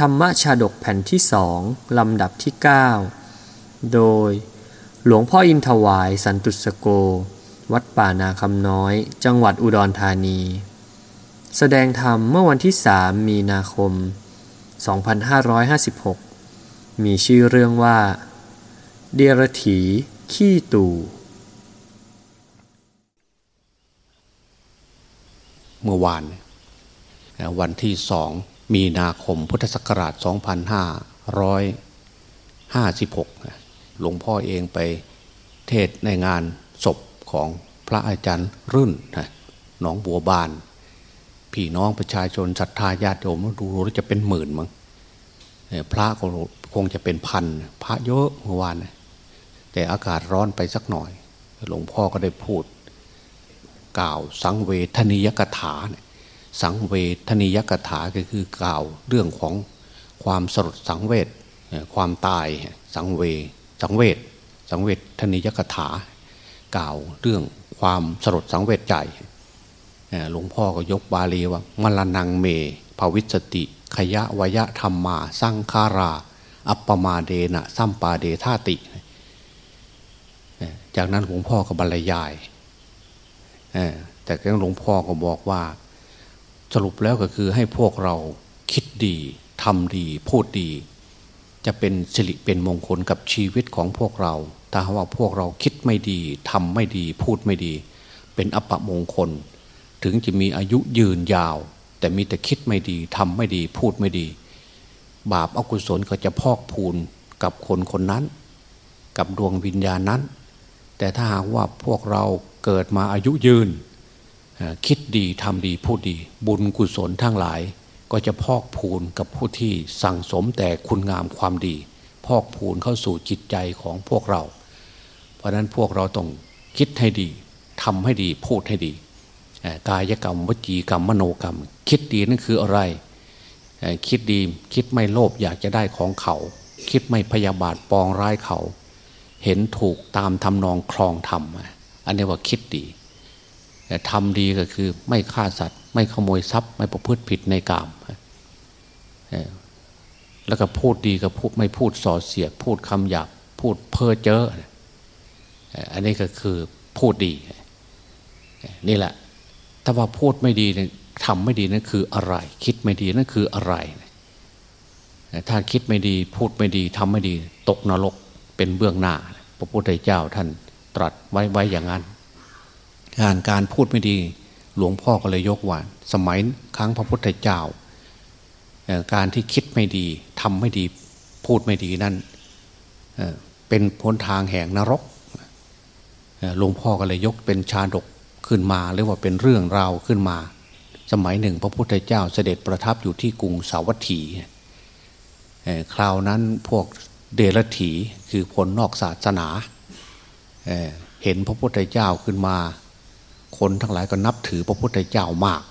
ธรรมชาดกแผ่นที่สองลำดับที่ 9 โดย หลวงพ่ออินทวายสันตุสโก วัดป่านาคำน้อย จังหวัดอุดรธานี แสดงธรรมเมื่อวันที่ 3 มีนาคม 2556 มีชื่อเรื่องว่า เดียรถีขี้ตู่เมื่อวานวันที่สอง มีนาคมพุทธศักราช 2556 หลวงพ่อเองไปเทศในงานศพของพระอาจารย์รุ่นหนองบัวบาน พี่น้องประชาชนศรัทธาญาติโยมดูรู้จะเป็นหมื่นมั้งพระก็คงจะเป็นพันพระเยอะเมื่อวาน แต่อากาศร้อนไปสักหน่อย หลวงพ่อก็ได้พูด กล่าวสังเวทนิยกถาเนี่ย สังเวทนิยกถาก็คือกล่าวเรื่องของความสลดสังเวชความตายสังเวสังเวชสังเวททนิยกถากล่าวเรื่องความสลดสังเวชใจหลวงพ่อก็ยกบาลีว่ามลนังเมภวิสติ ขยะวยะธรรมมาสร้างคารา อัปปมาเดนะสัมปาเดธาติ จากนั้นหลวงพ่อก็บรรยายแต่หลวงพ่อก็บอกว่า สรุปแล้วก็คือให้พวกเราคิดดีทำดี พูดดี จะเป็นสิริเป็นมงคลกับชีวิตของพวกเรา ถ้าว่าพวกเราคิดไม่ดีทำไม่ดี พูดไม่ดี เป็นอัปมงคล ถึงจะมีอายุยืนยาว แต่มีแต่คิดไม่ดีทำไม่ดี พูดไม่ดี บาปอกุศลก็จะพอกพูนกับคนคนนั้น กับดวงวิญญาณนั้น แต่ถ้าหากว่าพวกเราเกิดมาอายุยืน คิดดีทำดีพูดดี บุญกุศลทั้งหลาย ก็จะพอกพูนกับผู้ที่สั่งสมแต่คุณงามความดี พอกพูนเข้าสู่จิตใจของพวกเรา เพราะนั้นพวกเราต้องคิดให้ดีทำให้ดีพูดให้ดี กายกรรมวจีกรรมมโนกรรม คิดดีนั่นคืออะไร คิดดีคิดไม่โลภอยากจะได้ของเขา คิดไม่พยาบาทปองร้ายเขา เห็นถูกตามทำนองครองธรรมอันนี้ว่าคิดดี ทำดีก็คือไม่ฆ่าสัตว์ ไม่ขโมยทรัพย์ ไม่ประพฤติผิดในกาม แล้วก็พูดดีก็พูดไม่พูดส่อเสียด พูดคำหยาบพูดเพ้อเจ้ออันนี้ก็คือพูดดี นี่แหละ ถ้าว่าพูดไม่ดีทำไม่ดีนั่นคืออะไร คิดไม่ดีนั่นคืออะไร ถ้าคิดไม่ดี พูดไม่ดีทำไม่ดี ตกนรกเป็นเบื้องหน้า พระพุทธเจ้าท่านตรัสไว้ไว้อย่างนั้น การการพูดไม่ดี หลวงพ่อก็เลยยกว่า สมัยครั้งพระพุทธเจ้า การที่คิดไม่ดีทำไม่ดีพูดไม่ดีนั่นเป็นพ้นทางแห่งนรกหลวงพ่อก็เลยยกเป็นชาดกขึ้นมาเรียกว่าเป็นเรื่องราวขึ้นมา สมัยหนึ่ง พระพุทธเจ้าเสด็จประทับอยู่ที่กรุงสาวัตถีคราวนั้นพวกเดรถีคือคนนอกศาสนาเห็นพระพุทธเจ้าขึ้นมา คนทั้งหลายก็นับถือพระพุทธเจ้ามาก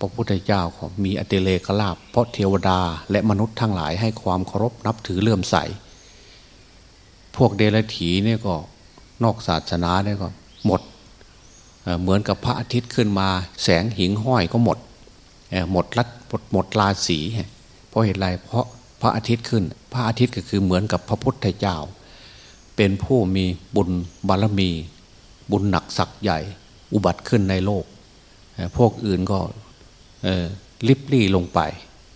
พระพุทธเจ้ามีอติเลกลาบเพราะเทวดาและมนุษย์ทั้งหลายให้ความเคารพนับถือเลื่อมใส พวกเดรัจฉีนี่ก็นอกศาสนาเนี่ยก็หมดเหมือนกับพระอาทิตย์ขึ้นมา แสงหิงห้อยก็หมดหมดรัดหมดหมดราศีเพราะเหตุไรเพราะพระอาทิตย์ขึ้น พระอาทิตย์ก็คือเหมือนกับพระพุทธเจ้า เป็นผู้มีบุญบารมี บุญหนักศักใหญ่ อุบัติขึ้นในโลก พวกอื่นก็ลิบลี่ลงไป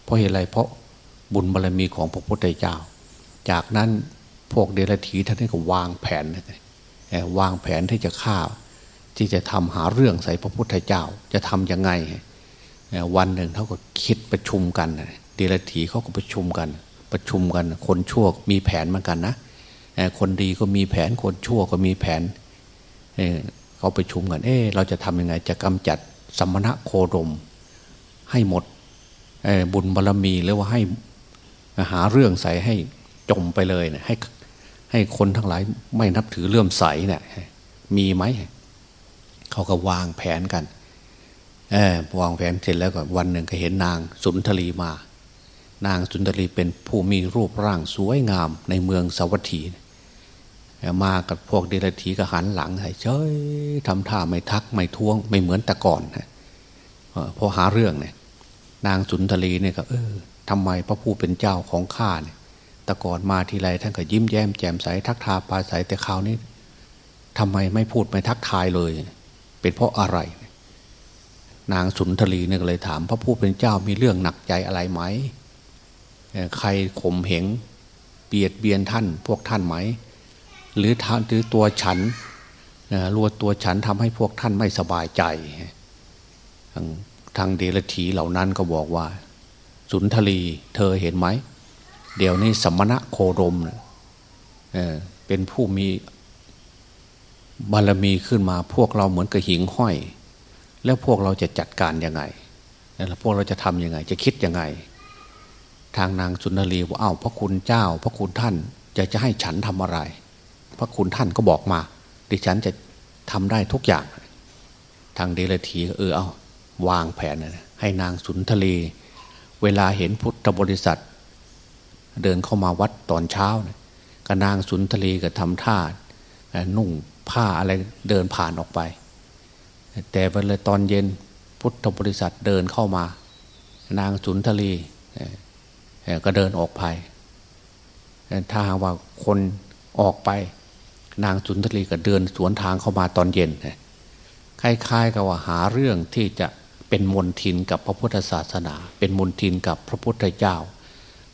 เพราะเหตุไรเพราะบุญบารรมีของพระพุทธเจ้า จากนั้นพวกเดรัจฉีท่านก็วางแผนวางแผนที่จะฆ่า ที่จะทำหาเรื่องใส่พระพุทธเจ้าจะทำยังไง วันหนึ่งเขาก็คิดประชุมกัน เดรัจฉีเขาก็ประชุมกัน ประชุมกัน คนชั่วมีแผนเหมือนกันนะคนดีก็มีแผนคนชั่วก็มีแผน เขาไปชุมกันเอ๊เราจะทำยังไงจะกำจัดสมณะโคดม ให้หมดบุญบารรมีหรือว่าให้หาเรื่องใส่ให้จมไปเลยเนะให้ให้คนทั้งหลายไม่นับถือเลื่อมใสเนะี่ยมีไหมเขาก็วางแผนกันเออวางแผนเสร็จแล้วก็วันหนึ่งก็เห็นนางสุนทรีมา นางสุนทรีเป็นผู้มีรูปร่างสวยงามในเมืองสวัสดี มากับพวกเดรัจฉีก็หันหลังให้เฉยทำท่าไม่ทักไม่ท้วง ไม่เหมือนแต่ก่อนนะพอหาเรื่องเนี่ย นางสุนทรีเนี่ยก็เออทำไมพระผู้เป็นเจ้าของข้าเนี่ยแต่ก่อนมาทีไรท่านก็ยิ้มแย้มแจ่มใสทักทาปาใสแต่คราวนี้ทำไมไม่พูดไม่ทักทายเลย เป็นเพราะอะไร นางสุนทรีเนี่ยก็เลยถาม พระผู้เป็นเจ้ามีเรื่องหนักใจอะไรไหมใครข่มเหงเบียดเบียนท่านพวกท่านไหม หรือทานหรือตัวฉันรัวตัวฉันทำให้พวกท่านไม่สบายใจ ทางทางเดรถีเหล่านั้นก็บอกว่า สุนทรีเธอเห็นไหม เดี๋ยวนี้สมณะโคดมเเป็นผู้มีบารมีขึ้นมาพวกเราเหมือนกับหิงห้อย แล้วพวกเราจะจัดการยังไงแล้วพวกเราจะทำยังไง จะคิดยังไง ทางนางสุนทรีบอกอ้าวพระคุณเจ้า พระคุณท่านจะจะให้ฉันทำอะไร พระคุณท่านก็บอกมา ดิฉันจะทำได้ทุกอย่าง ทางเดลทีเออเอาวางแผนนะให้นางสุนทรีเวลาเห็นพุทธบริษัท เดินเข้ามาวัดตอนเช้านะก็นางสุนทรีก็ทำท่านุ่งผ้าอะไรเดินผ่านออกไป แต่เวลาตอนเย็นพุทธบริษัทเดินเข้ามา นางสุนทรีก็เดินออกไป ถ้าหากว่าคนออกไป นางสุนทรีก็เดินสวนทางเข้ามาตอนเย็นคล้ายๆกับว่าหาเรื่องที่จะเป็นมนทินกับพระพุทธศาสนา เป็นมนทินกับพระพุทธเจ้า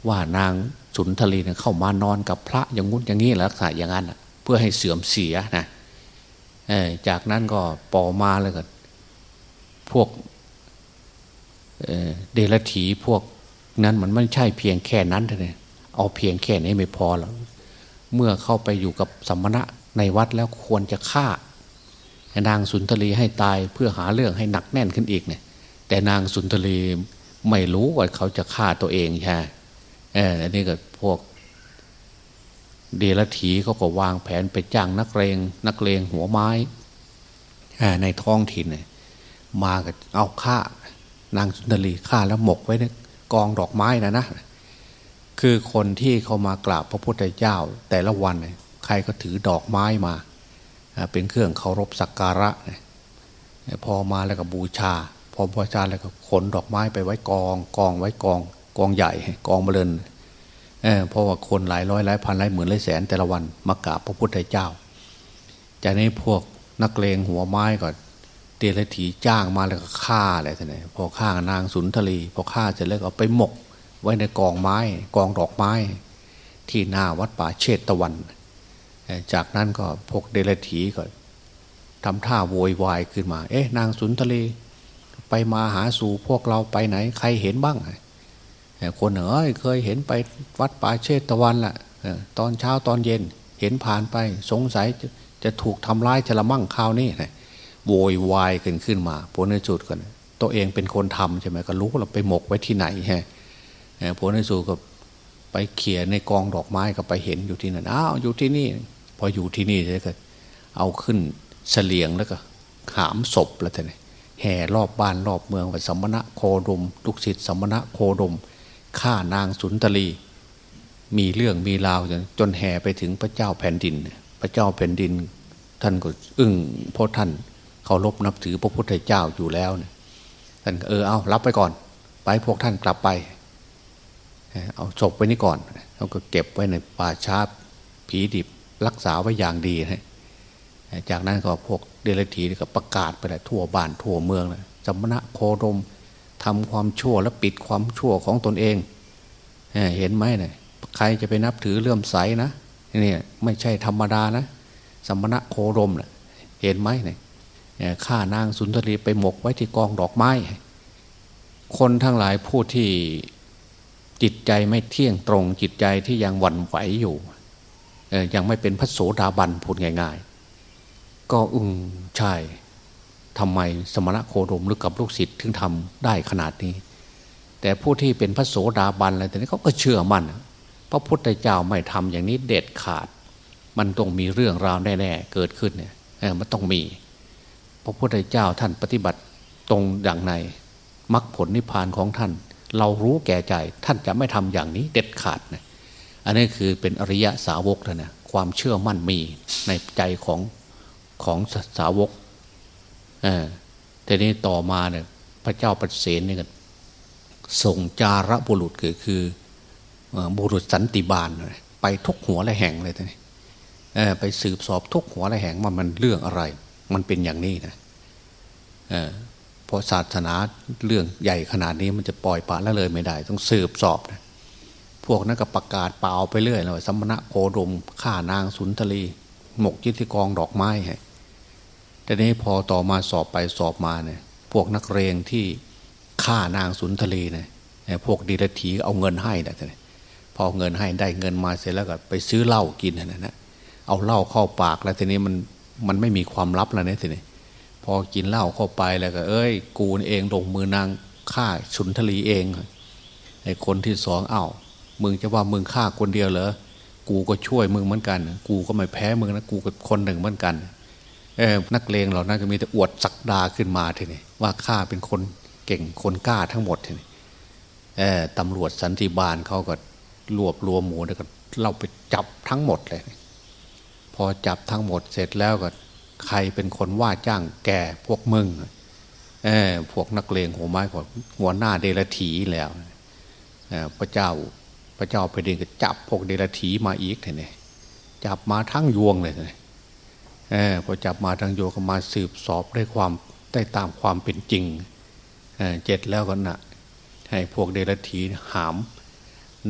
ว่านางสุนทรีเข้ามานอนกับพระอย่างงุ้นอย่างนี้ลักษณะอย่างนั้นเพื่อให้เสื่อมเสียนะจากนั้นก็ปอมาเลยก็พวกเดลถีพวกนั้นมันไม่ใช่เพียงแค่นั้นเท่านั้นเอาเพียงแค่นี้ไม่พอหรอก เมื่อเข้าไปอยู่กับสมณะในวัดแล้วควรจะฆ่านางสุนทรีให้ตายเพื่อหาเรื่องให้หนักแน่นขึ้นอีกเนี่ย แต่นางสุนทรีไม่รู้ว่าเขาจะฆ่าตัวเองใช่เอออันนี้ก็พวก เดลถีเขาก็วางแผนไปจ้างนักเลงนักเลงหัวไม้ในท้องถิ่นเนี่ยมาก็เอาฆ่านางสุนทรีฆ่าแล้วหมกไว้ในกองดอกไม้นะนะ คือคนที่เขามากราบพระพุทธเจ้า แต่ละวันใครก็ถือดอกไม้มา เป็นเครื่องเคารพสักการะ พอมาแล้วก็บูชา พอบูชาแล้วก็ขนดอกไม้ไปไว้กอง กองไว้กอง กองใหญ่กองเบลินเเพราะว่าคนหลายร้อยหลายพันหลายหมื่นหลายแสนแต่ละวันมากราบพระพุทธเจ้า จากนี้พวกนักเลงหัวไม้ก็เตลถีจ้างมาแล้วก็ฆ่าอะไรท่านพอฆ่านางสุนทรีพอฆ่าเสร็จแล้วก็ไปหมก ไว้ในกองไม้กองดอกไม้ ที่หน้าวัดป่าเชตตะวัน จากนั้นก็พกเดลถีก็ทำท่าโวยวายขึ้นมา เอ๊ะนางสุนทรีไปมาหาสู่พวกเราไปไหน ใครเห็นบ้างคนเอ๋ยเคยเห็นไปวัดป่าเชตตะวันละ่ะตอนเช้าตอนเย็นเห็นผ่านไปสงสัยจะจะถูกทำร้ายจะละมั่งคราวนี้โวยวายขึ้นขึ้นมาผลในจุดกันตัวเองเป็นคนทำใช่ไหมก็รู้เราไปหมกไว้ที่ไหนฮะ ผลในสุดก็ไปเขี่ยในกองดอกไม้ก็ไปเห็นอยู่ที่นั่นอ้าวอยู่ที่นี่ พออยู่ที่นี่เลยก็เอาขึ้นเสลียงแล้วก็หามศพแล้วท่านแห่รอบบ้านรอบเมืองว่าสมณะโคดมลูกศิษย์สมณะโคดมฆ่านางสุนทรี มีเรื่องมีราวจนจนแห่ไปถึงพระเจ้าแผ่นดิน พระเจ้าแผ่นดิน ท่านก็อึ้งเพราะท่านเคารพนับถือพระพุทธเจ้าอยู่แล้วเนี่ยท่านเออเอารับไปก่อน ไปพวกท่านกลับไป เอาศพไว้นี่ก่อนเขาก็เก็บไว้ในป่าชาผีดิบรักษาไว้อย่างดีนะจากนั้นก็พวกเดลทีก็ประกาศไปเลยทั่วบ้านทั่วเมืองเลยจำนะโคดมทำความชั่วและปิดความชั่วของตนเอง เห็นไหมเนี่ยใครจะไปนับถือเลื่อมใสนะนี่ไม่ใช่ธรรมดานะสมณะโคดมเเห็นไหมเนี่ยฆ่านางสุนทรีไปหมกไว้ที่กองดอกไม้ คนทั้งหลายผู้ที่ จิตใจไม่เที่ยงตรง จิตใจที่ยังหวั่นไหวอยู่ยังไม่เป็นพระโสดาบันพูดง่าย ๆ ก็อึงใช่ทำไมสมณะโคดมหรือกับลูกศิษย์ถึงทำได้ขนาดนี้ แต่ผู้ที่เป็นพระโสดาบันอะไรแต่นี้เขาก็เชื่อมั่นพระพุทธเจ้าไม่ทำอย่างนี้เด็ดขาด มันต้องมีเรื่องราวแน่ๆเกิดขึ้นเนี่ยมันต้องมี พระพุทธเจ้าท่านปฏิบัติตรงอย่างในมรรคผลนิพพานของท่าน เรารู้แก่ใจท่านจะไม่ทำอย่างนี้เด็ดขาดนะอันนี้คือเป็นอริยะสาวกแล้วนะความเชื่อมั่นมีในใจของของสาวกเออทีนี้ต่อมาเนี่ยพระเจ้าปเสนเนี่ยส่งจาระบุรุษคือคือบุรุษสันติบาลไปทุกหัวและแห่งเลยทีนี้ไปสืบสอบทุกหัวและแห่งว่ามันเรื่องอะไร มันเป็นอย่างนี้นะเพ ราะศาสนาเรื่องใหญ่ขนาดนี้มันจะปล่อยปละละเลยไม่ได้ ต้องสืบสอบนะพวกนั้นก็ประกาศเปล่าไปเรื่อยเลยสมณะโคดมฆ่านางสุนทรี หมกยึดที่กองดอกไม้ให้แต่นี้พอต่อมาสอบไปสอบมาเนี่ย พวกนักเรงที่ฆ่านางสุนทรีเนี่ยพวกดีรถีเอาเงินให้นะท่านพอเงินให้ได้เงินมาเสร็จแล้วก็ไปซื้อเหล้ากินนะนะเอาเหล้าเข้าปากแล้วทีนี้มันมันไม่มีความลับแล้วเนี่ยทีนี้ พอกินเหล้าเข้าไปแล้วก็ เอ้ย กูเองลงมือนางฆ่าสุนทรีเองไอ้คนที่สองเอา้ามึงจะว่ามึงฆ่าคนเดียวเหรอกูก็ช่วยมึงเหมือนกัน กูก็ไม่แพ้มึงนะกูก็คนหนึ่งเหมือนกันเออนักเลงเหล่านั้นก็มีแต่อวดสักดาขึ้นมาทีนี้ว่าข้าเป็นคนเก่งคนกล้าทั้งหมดทีนี้เออตำรวจสันติบาลเขาก็รวบรวมหมูแล้วก็เราไปจับทั้งหมดเลย พอจับทั้งหมดเสร็จแล้วก็ ใครเป็นคนว่าจ้างแกพวกมึงเออพวกนักเลงหัวไม้หัวหน้าเดลถีแล้วพระเจ้าพระเจ้าแผ่นดินก็จับพวกเดรัจฉีมาอีกเนี่ยจับมาทั้งยวงเลยเนี่ยพอจับมาทั้งยวงก็มาสืบสอบได้ความได้ตามความเป็นจริงเจ็ดแล้วก็นะให้พวกเดรัจฉีหาม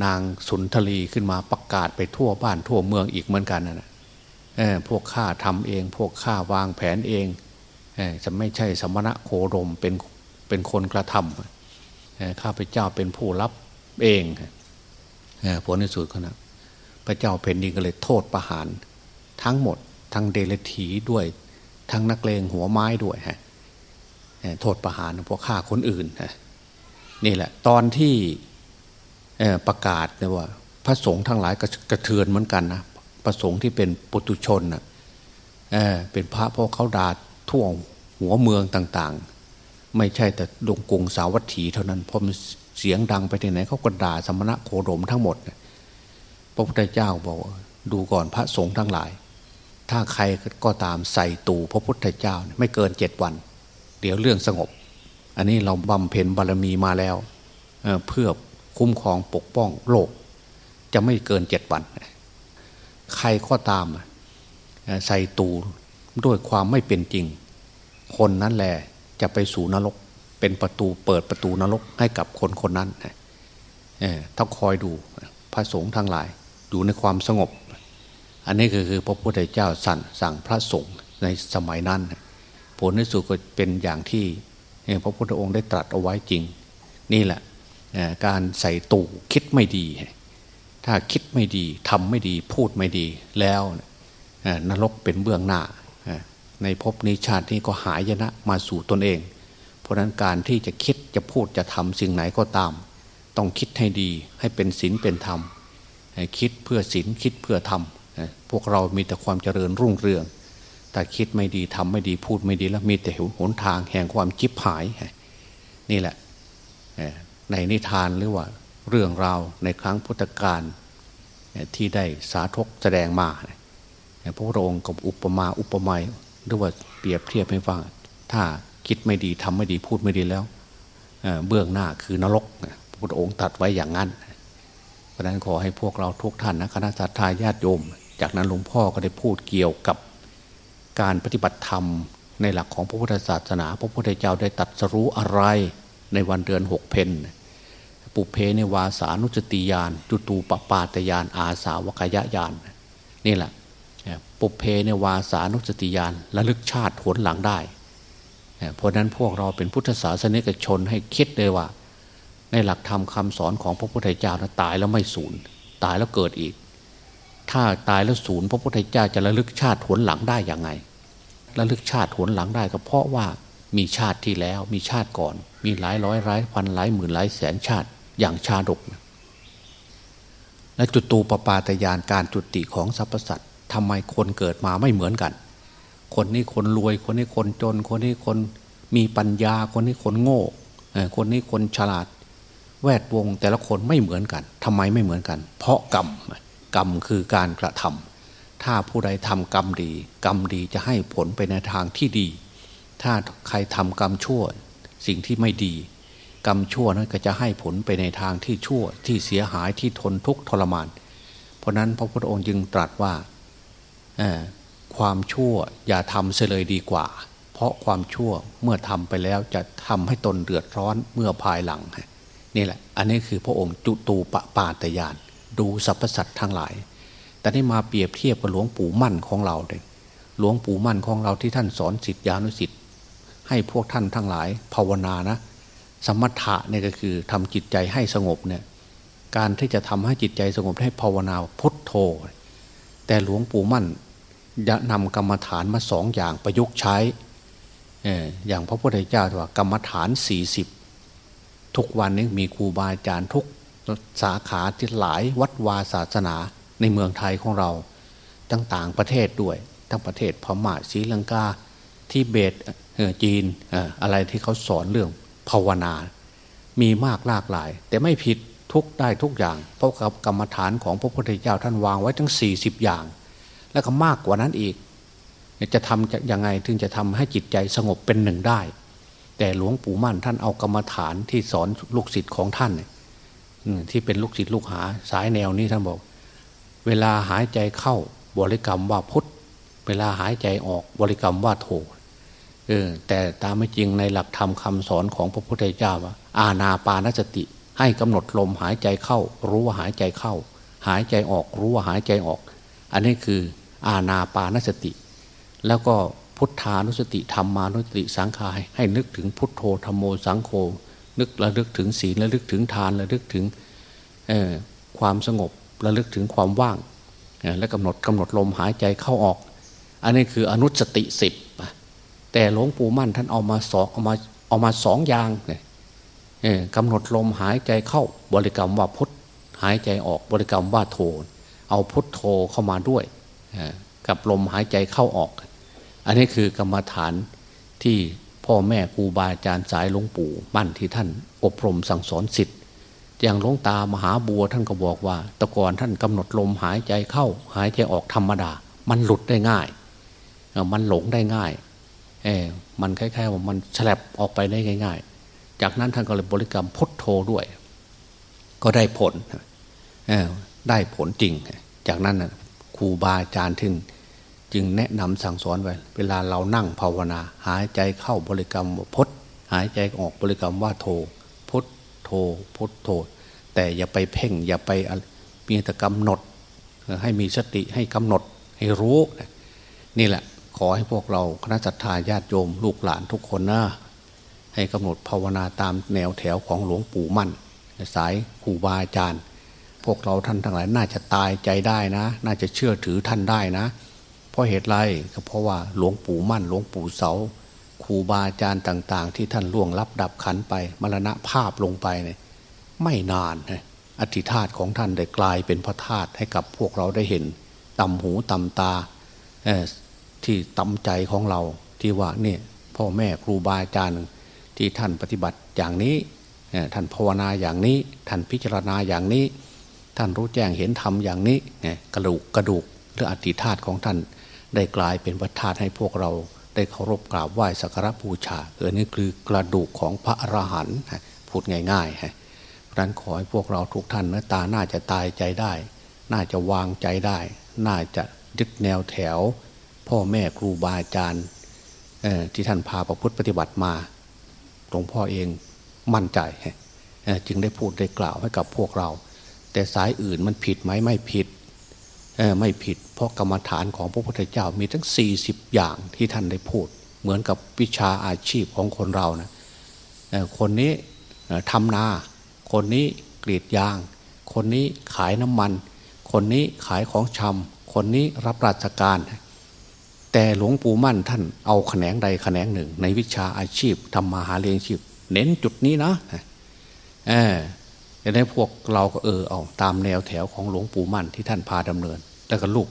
นางสุนทรีขึ้นมาประกาศไปทั่วบ้านทั่วเมืองอีกเหมือนกันนะ พวกข้าทำเอง พวกข้าวางแผนเองจะไม่ใช่สมณะโคดมเป็นเป็นคนกระทำข้าพเจ้าเป็นผู้รับเองผลในสุดขณะพระเจ้าแผ่นดินก็เลยโทษประหาร ทั้งหมด ทั้งเดลถีด้วย ทั้งนักเลงหัวไม้ด้วยฮะโทษประหารพวกฆ่าคนอื่นนี่แหละ ตอนที่ประกาศเนี่ยว่า พระสงฆ์ทั้งหลายกระเทือนเหมือนกันนะ พระสงฆ์ที่เป็นปุตุชนนะเเป็นพระเพราะเขาด่าท่วงหัวเมืองต่างๆ ไม่ใช่แต่ดงกรงสาวัตถีเท่านั้นพราะมันเสียงดังไปที่ไหนเขาก็ด่าสมณะโคดมทั้งหมดพระพุทธเจ้าบอกดูก่อนพระสงฆ์ทั้งหลาย ถ้าใครก็ตามใส่ตู่พระพุทธเจ้าไม่เกินเจ็ดวัน เดี๋ยวเรื่องสงบ อันนี้เราบำเพ็ญบารมีมาแล้วเเพื่อคุ้มครองปกป้องโลก จะไม่เกินเจ็ดวัน ใครก็ตามใส่ตูด้วยความไม่เป็นจริง คนนั้นแหละจะไปสู่นรก เป็นประตูเปิดประตูนรกให้กับคนคนนั้นต้องคอยดูพระสงฆ์ทั้งหลายอยู่ในความสงบ อันนี้คือคือพระพุทธเจ้าสั่งสั่งพระสงฆ์ในสมัยนั้น ผลในสุดก็เป็นอย่างที่พระพุทธองค์ได้ตรัสเอาไว้จริง นี่แหละการใส่ตู่คิดไม่ดี ถ้าคิดไม่ดีทำไม่ดีพูดไม่ดีแล้วนรกเป็นเบื้องหน้า ในภพนี้ชาตินี้ก็หายนะมาสู่ตนเอง เพราะนั้นการที่จะคิดจะพูดจะทำสิ่งไหนก็ตาม ต้องคิดให้ดีให้เป็นศีลเป็นธรรม คิดเพื่อศีลคิดเพื่อธรรม พวกเรามีแต่ความเจริญรุ่งเรือง แต่คิดไม่ดีทำไม่ดีพูดไม่ดีแล้วมีแต่หนทางแห่งความจิบหาย นี่แหละในนิทานหรือว่า เรื่องราวในครั้งพุทธกาลที่ได้สาธกแสดงมาพระพุทธองค์กับอุปมาอุปไมยหรือว่าเปรียบเทียบให้ฟังถ้าคิดไม่ดีทำไม่ดีพูดไม่ดีแล้วเบื้องหน้าคือนรกพระพุทธองค์ตัดไว้อย่างนั้น เพราะนั้นขอให้พวกเราทุกท่านนะคณะสัตยาญาติโยม จากนั้นหลวงพ่อก็ได้พูดเกี่ยวกับการปฏิบัติธรรมในหลักของพระพุทธศาสนา พระพุทธเจ้าได้ตัดสรู้อะไรในวันเดือนหกเพน ปุเพในวาสานุสติยานจุตูปปาตยานอาสาวกยญาณนี่แหละปุเพในวาสานุสติยานระลึกชาติผลหลังได้ เพราะนั้นพวกเราเป็นพุทธศาสนิกชนให้คิดเลยว่า ในหลักธรรมคาสอนของพระพุทธเจ้านะตายแล้วไม่สูญตายแล้วเกิดอีก ถ้าตายแล้วสูญพระพุทธเจ้าจะระลึกชาติหวนหลังได้อย่างไงระลึกชาติหวนหลังได้ก็เพราะว่ามีชาติที่แล้วมีชาติก่อน มีหลายร้อยหลายพันหลายหมื่นหลายแสนชาติ อย่างชาดกและจุดตูปปาตยานการจุติของสรรพสัตว์ทำไมคนเกิดมาไม่เหมือนกัน คนนี้คนรวย คนนี้คนจน คนนี้คนมีปัญญา คนนี้คนโง่ คนนี้คนฉลาด แวดวงแต่ละคนไม่เหมือนกันทำไมไม่เหมือนกัน เพราะกรรมกรรมคือการกระทำถ้าผู้ใดทำกรรมดี กรรมดีจะให้ผลไปในทางที่ดี ถ้าใครทำกรรมชั่ว สิ่งที่ไม่ดี กรรมชั่วนั้นก็จะให้ผลไปในทางที่ชั่วที่เสียหายที่ทนทุกข์ทรมาน เพราะนั้นพระพุทธองค์จึงตรัสว่าความชั่วอย่าทำเสียเลยดีกว่า เพราะความชั่วเมื่อทำไปแล้วจะทำให้ตนเดือดร้อนเมื่อภายหลังนี่แหละ อันนี้คือพระองค์จุตูปปาตยาน ดูสรรพสัตว์ทั้งหลาย แต่นี่มาเปรียบเทียบกับหลวงปู่มั่นของเราเลยหลวงปู่มั่นของเราที่ท่านสอนสิทธิานุสิทธิ์ให้พวกท่านทั้งหลายภาวนานะ สมถะเนี่ยก็คือทำจิตใจให้สงบเนี่ยการที่จะทำให้จิตใจสงบให้ภาวนาพุทโธ แต่หลวงปู่มั่นจะนำกรรมฐานมาสองอย่างประยุกต์ใช้อย่างพระพุทธเจ้าว่ากรรมฐานสี่สิบทุกวันนี้มีครูบาอาจารย์ทุกสาขาที่หลายวัดวาศาสนาในเมืองไทยของเราตั้งต่างประเทศด้วย ทั้งประเทศพม่าศรีลังกาที่เบตจีนอะไรที่เขาสอนเรื่อง ภาวนา มีมากหลากหลาย แต่ไม่ผิดทุกได้ทุกอย่าง เพราะกับกรรมฐานของพระพุทธเจ้าท่านวางไว้ทั้ง 40 อย่าง แล้วก็มากกว่านั้นอีก จะทำยังไงถึงจะทำให้จิตใจสงบเป็นหนึ่งได้ แต่หลวงปู่มั่นท่านเอากรรมฐานที่สอนลูกศิษย์ของท่านที่เป็นลูกศิษย์ลูกหาสายแนวนี้ท่านบอก เวลาหายใจเข้าบริกรรมว่าพุทธเวลาหายใจออกบริกรรมว่าโท เออแต่ตามไม่จริงในหลักธรรมคาสอนของพระพุทธเจ้าว่าอาณาปานสติ ให้กำหนดลมหายใจเข้า รู้ว่าหายใจเข้า หายใจออกรู้ว่าหายใจออก อันนี้คืออาณาปานสติ แล้วก็พุทธานุสติธรรมานุสติสังขารให้นึกถึงพุทโธธรรมโมสังโฆนึกระลึกถึงศีลระลึกถึงทานระลึกถึงความสงบระลึกถึงความว่าง และกำหนดกำหนดลมหายใจเข้าออก อันนี้คืออนุสติสิบ แต่หลวงปู่มั่นท่านเอามาสองเอามาเอามาสองอย่างเนี่ยกำหนดลมหายใจเข้าบริกรรมว่าพุทหายใจออกบริกรรมว่าโทเอาพุทโธเข้ามาด้วยกับลมหายใจเข้าออก อันนี้คือกรรมฐานที่พ่อแม่ครูบาอาจารย์สายหลวงปู่มั่นที่ท่านอบรมสั่งสอนสิทธิ์อย่างหลวงตามหาบัวท่านก็บอกว่าตะกอนท่านกำหนดลมหายใจเข้า หายใจออกธรรมดา มันหลุดได้ง่าย มันหลงได้ง่าย เออมันคล้ายๆว่ามันฉลับออกไปได้ง่าย ๆ จากนั้นท่านก็เลยบริกรรมพุทโธด้วย ก็ได้ผลเออได้ผลจริง จากนั้นครูบาอาจารย์ถึงจึงแนะนำสั่งสอนไว้ เวลาเรานั่งภาวนา หายใจเข้าบริกรรมว่าพุทหายใจออกบริกรรมว่าโธพุทโธพุทโธ แต่อย่าไปเพ่งอย่าไปมีแต่กำหนด ให้มีสติให้กำหนดให้รู้นี่แหละ ขอให้พวกเราคณะจัตตาญาติโยมลูกหลานทุกคนนะให้กำหนดภาวนาตามแนวแถวของหลวงปู่มั่นสายครูบาอาจารย์ พวกเราท่านทั้งหลายน่าจะตายใจได้นะ น่าจะเชื่อถือท่านได้นะ เพราะเหตุไรก็เพราะว่าหลวงปู่มั่น หลวงปู่เสาครูบาอาจารย์ต่าง ๆ ที่ท่านล่วงลับดับขันไปมรณะภาพลงไปเนี่ยไม่นานนะอธิธาตของท่านได้กลายเป็นพระธาตุให้กับพวกเราได้เห็นตำหูตำตา ที่ตำใจของเราที่ว่าเนี่ยพ่อแม่ครูบาอาจารย์ที่ท่านปฏิบัติอย่างนี้ท่านภาวนาอย่างนี้ ท่านพิจารณาอย่างนี้ ท่านรู้แจ้งเห็นธรรมอย่างนี้กระดูกกระดูกหรืออธิธาตของท่านได้กลายเป็นพระธาตุให้พวกเราได้เคารพกราบไหว้สักการะบูชาเออนี่คือกระดูกของพระอรหันต์พูดง่ายๆฮะเพราะนั้นขอให้พวกเราทุกท่านเนื้อตาน่าจะตายใจได้ น่าจะวางใจได้ น่าจะยึดแนวแถว พ่อแม่ครูบาอาจารย์ที่ท่านพาประพฤติปฏิบัติมาหลวงพ่อเองมั่นใจจึงได้พูดได้กล่าวให้กับพวกเรา แต่สายอื่นมันผิดไหมไม่ผิดไม่ผิด เพราะกรรมฐานของพระพุทธเจ้ามีทั้ง 40 อย่างที่ท่านได้พูด เหมือนกับวิชาอาชีพของคนเรานะคนนี้ทำนา คนนี้กรีดยาง คนนี้ขายน้ำมัน คนนี้ขายของชำคนนี้รับราชการ แต่หลวงปู่มั่นท่านเอาแขนงใดแขนงหนึ่ง ในวิชาอาชีพทำมาหาเลี้ยงชีพ เน้นจุดนี้นะเออจะได้พวกเราก็เออเอาตามแนวแถวของหลวงปู่มั่นที่ท่านพาดำเนิน แล้วก็ลูก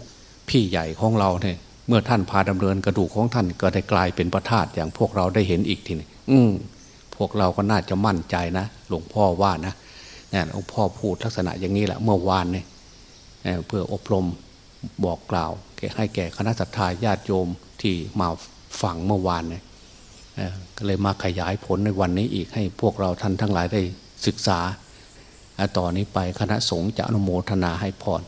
พี่ใหญ่ของเราเนี่ยเมื่อท่านพาดำเนินกระดูกของท่านก็ได้กลายเป็นพระธาตุอย่างพวกเราได้เห็นอีกทีนึงอืมพวกเราก็น่าจะมั่นใจนะหลวงพ่อว่านะเนี่ยหลวงพ่อพูดลักษณะอย่างนี้แหละเมื่อวานเนี่ยเพื่ออบรม บอกกล่าวให้แก่คณะสัตยาญาติโยมที่มาฟังเมื่อวานเนี่ยก็เลยมาขยายผลในวันนี้อีกให้พวกเราท่านทั้งหลายได้ศึกษาต่อนนี้ไปคณะสงฆ์จะอนุโมทนาให้พร